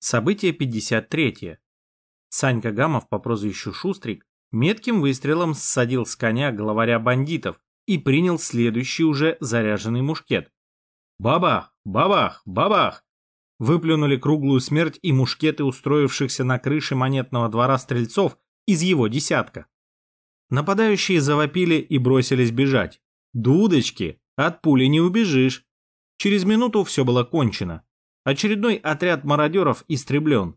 Событие 53. Санька Гамов по прозвищу Шустрик метким выстрелом ссадил с коня главаря бандитов и принял следующий уже заряженный мушкет. Бабах, бабах, бабах! Выплюнули круглую смерть и мушкеты устроившихся на крыше монетного двора стрельцов из его десятка. Нападающие завопили и бросились бежать. Дудочки, от пули не убежишь. Через минуту все было кончено. Очередной отряд мародеров истреблен.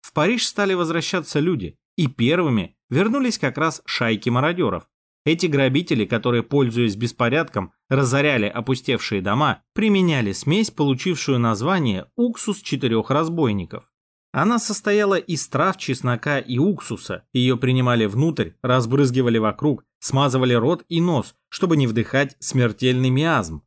В Париж стали возвращаться люди, и первыми вернулись как раз шайки мародеров. Эти грабители, которые, пользуясь беспорядком, разоряли опустевшие дома, применяли смесь, получившую название «уксус четырех разбойников». Она состояла из трав, чеснока и уксуса. Ее принимали внутрь, разбрызгивали вокруг, смазывали рот и нос, чтобы не вдыхать смертельный миазм.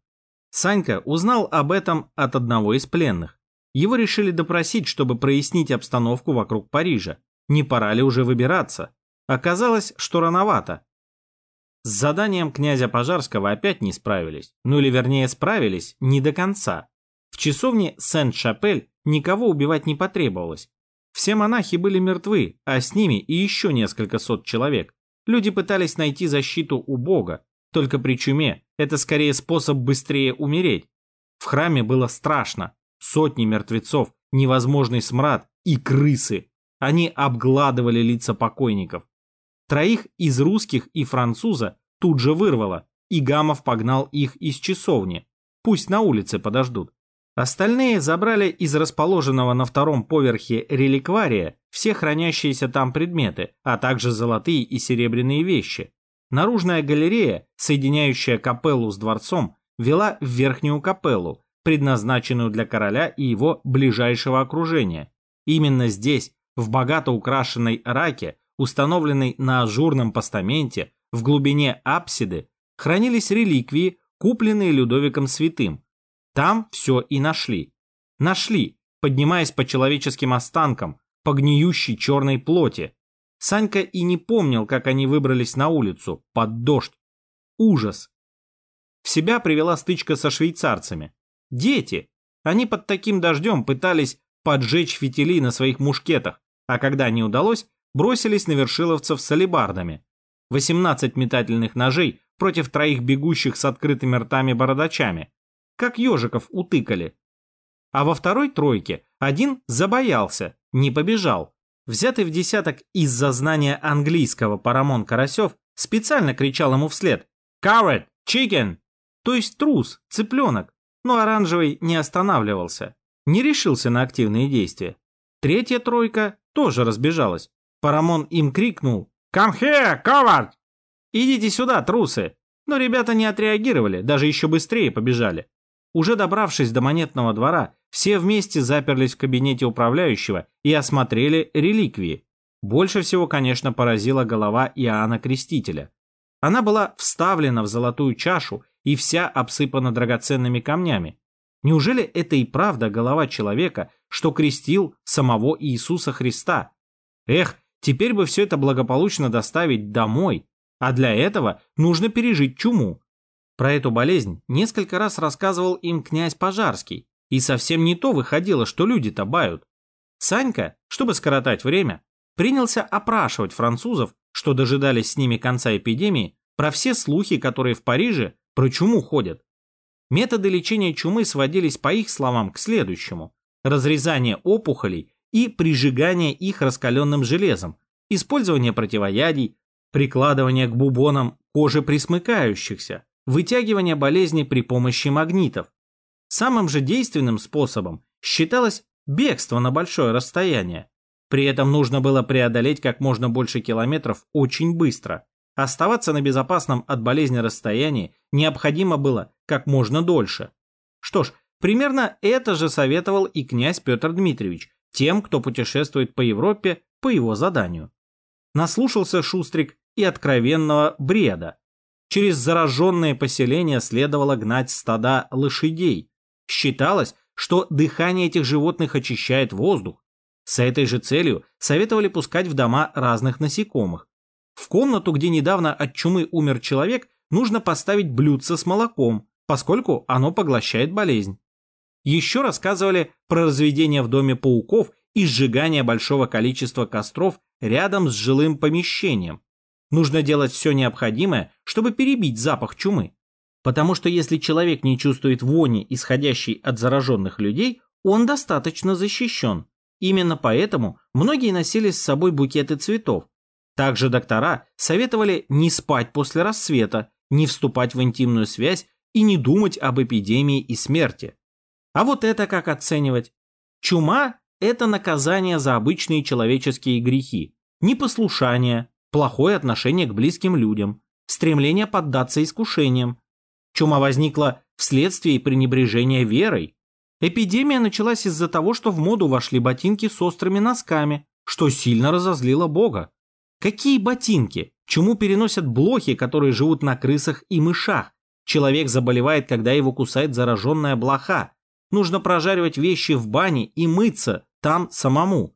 Санька узнал об этом от одного из пленных. Его решили допросить, чтобы прояснить обстановку вокруг Парижа. Не пора ли уже выбираться? Оказалось, что рановато. С заданием князя Пожарского опять не справились. Ну или вернее справились не до конца. В часовне Сент-Шапель никого убивать не потребовалось. Все монахи были мертвы, а с ними и еще несколько сот человек. Люди пытались найти защиту у Бога, только при чуме это скорее способ быстрее умереть. В храме было страшно, Сотни мертвецов, невозможный смрад и крысы. Они обгладывали лица покойников. Троих из русских и француза тут же вырвало, и Гамов погнал их из часовни. Пусть на улице подождут. Остальные забрали из расположенного на втором поверхе реликвария все хранящиеся там предметы, а также золотые и серебряные вещи. Наружная галерея, соединяющая капеллу с дворцом, вела в верхнюю капеллу, предназначенную для короля и его ближайшего окружения. Именно здесь, в богато украшенной раке, установленной на ажурном постаменте, в глубине апсиды, хранились реликвии, купленные Людовиком Святым. Там все и нашли. Нашли, поднимаясь по человеческим останкам, по гниющей черной плоти. Санька и не помнил, как они выбрались на улицу, под дождь. Ужас. В себя привела стычка со швейцарцами. Дети. Они под таким дождем пытались поджечь фитили на своих мушкетах, а когда не удалось, бросились на вершиловцев с алебардами. 18 метательных ножей против троих бегущих с открытыми ртами бородачами. Как ежиков утыкали. А во второй тройке один забоялся, не побежал. Взятый в десяток из-за знания английского Парамон Карасев специально кричал ему вслед «Coward! Chicken!» То есть трус, цыпленок но оранжевый не останавливался, не решился на активные действия. Третья тройка тоже разбежалась. Парамон им крикнул «Come here, coward!» «Идите сюда, трусы!» Но ребята не отреагировали, даже еще быстрее побежали. Уже добравшись до монетного двора, все вместе заперлись в кабинете управляющего и осмотрели реликвии. Больше всего, конечно, поразила голова Иоанна Крестителя. Она была вставлена в золотую чашу и вся обсыпана драгоценными камнями. Неужели это и правда голова человека, что крестил самого Иисуса Христа? Эх, теперь бы все это благополучно доставить домой, а для этого нужно пережить чуму. Про эту болезнь несколько раз рассказывал им князь Пожарский, и совсем не то выходило, что люди-то бают. Санька, чтобы скоротать время, принялся опрашивать французов, что дожидались с ними конца эпидемии, про все слухи, которые в Париже про чуму ходят. Методы лечения чумы сводились, по их словам, к следующему. Разрезание опухолей и прижигание их раскаленным железом, использование противоядий, прикладывание к бубонам кожи присмыкающихся, вытягивание болезни при помощи магнитов. Самым же действенным способом считалось бегство на большое расстояние. При этом нужно было преодолеть как можно больше километров очень быстро. Оставаться на безопасном от болезни расстоянии необходимо было как можно дольше. Что ж, примерно это же советовал и князь Петр Дмитриевич тем, кто путешествует по Европе по его заданию. Наслушался Шустрик и откровенного бреда. Через зараженные поселения следовало гнать стада лошадей. Считалось, что дыхание этих животных очищает воздух. С этой же целью советовали пускать в дома разных насекомых. В комнату, где недавно от чумы умер человек, нужно поставить блюдце с молоком, поскольку оно поглощает болезнь. Еще рассказывали про разведение в доме пауков и сжигание большого количества костров рядом с жилым помещением. Нужно делать все необходимое, чтобы перебить запах чумы. Потому что если человек не чувствует вони, исходящей от зараженных людей, он достаточно защищен. Именно поэтому многие носили с собой букеты цветов. Также доктора советовали не спать после рассвета, не вступать в интимную связь и не думать об эпидемии и смерти. А вот это как оценивать? Чума – это наказание за обычные человеческие грехи, непослушание, плохое отношение к близким людям, стремление поддаться искушениям. Чума возникла вследствие пренебрежения верой. Эпидемия началась из-за того, что в моду вошли ботинки с острыми носками, что сильно разозлило Бога. Какие ботинки? Чему переносят блохи, которые живут на крысах и мышах? Человек заболевает, когда его кусает зараженная блоха. Нужно прожаривать вещи в бане и мыться там самому.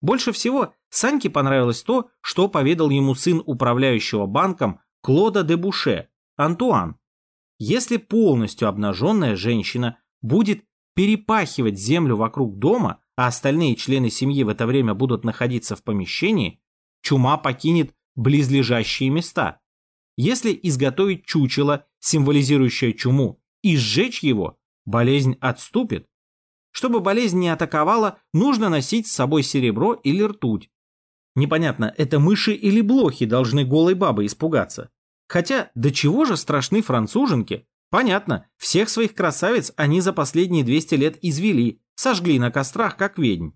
Больше всего Саньке понравилось то, что поведал ему сын управляющего банком Клода де Буше, Антуан. Если полностью обнаженная женщина будет перепахивать землю вокруг дома, а остальные члены семьи в это время будут находиться в помещении, чума покинет близлежащие места. Если изготовить чучело, символизирующее чуму, и сжечь его, болезнь отступит. Чтобы болезнь не атаковала, нужно носить с собой серебро или ртуть. Непонятно, это мыши или блохи должны голой бабы испугаться. Хотя, до чего же страшны француженки? Понятно, всех своих красавиц они за последние 200 лет извели, сожгли на кострах, как ведьм.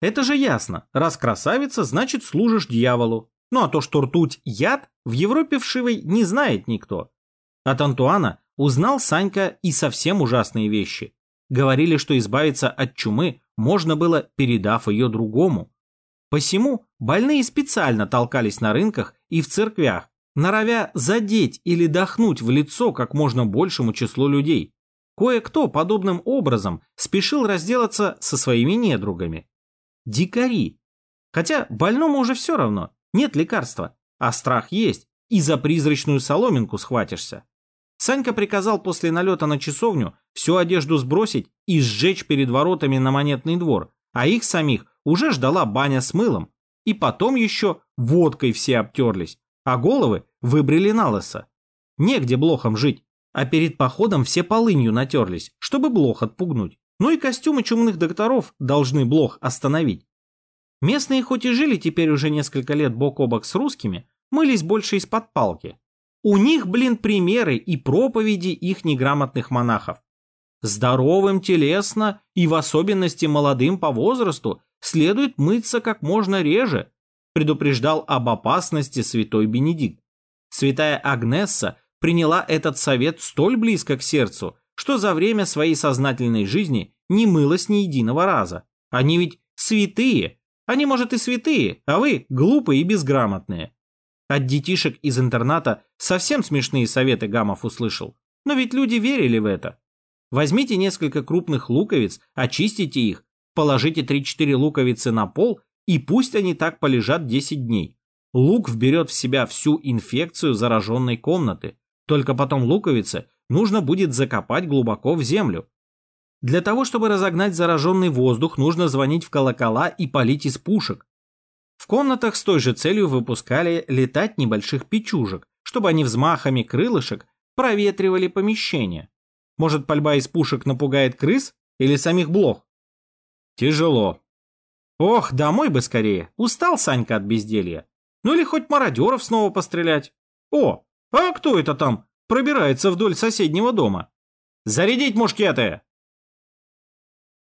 Это же ясно. Раз красавица, значит служишь дьяволу. Ну а то, что ртуть яд, в Европе вшивой не знает никто. От Антуана узнал Санька и совсем ужасные вещи. Говорили, что избавиться от чумы можно было, передав ее другому. Посему больные специально толкались на рынках и в церквях, норовя задеть или дохнуть в лицо как можно большему числу людей. Кое-кто подобным образом спешил разделаться со своими недругами дикари. Хотя больному уже все равно, нет лекарства, а страх есть, и за призрачную соломинку схватишься. Санька приказал после налета на часовню всю одежду сбросить и сжечь перед воротами на монетный двор, а их самих уже ждала баня с мылом. И потом еще водкой все обтерлись, а головы выбрили на лысо. Негде блохам жить, а перед походом все полынью натерлись, чтобы блох отпугнуть. Ну и костюмы чумных докторов должны блох остановить. Местные хоть и жили теперь уже несколько лет бок о бок с русскими, мылись больше из-под палки. У них, блин, примеры и проповеди их неграмотных монахов. Здоровым телесно и в особенности молодым по возрасту следует мыться как можно реже, предупреждал об опасности святой Бенедикт. Святая Агнесса приняла этот совет столь близко к сердцу, что за время своей сознательной жизни не мылась ни единого раза. Они ведь святые. Они, может, и святые, а вы глупые и безграмотные. От детишек из интерната совсем смешные советы Гамов услышал. Но ведь люди верили в это. Возьмите несколько крупных луковиц, очистите их, положите 3-4 луковицы на пол, и пусть они так полежат 10 дней. Лук вберет в себя всю инфекцию зараженной комнаты. Только потом луковицы нужно будет закопать глубоко в землю. Для того, чтобы разогнать зараженный воздух, нужно звонить в колокола и палить из пушек. В комнатах с той же целью выпускали летать небольших печужек, чтобы они взмахами крылышек проветривали помещение. Может, пальба из пушек напугает крыс или самих блох? Тяжело. Ох, домой бы скорее. Устал Санька от безделья. Ну или хоть мародеров снова пострелять. О, а кто это там пробирается вдоль соседнего дома. «Зарядить мушкеты!»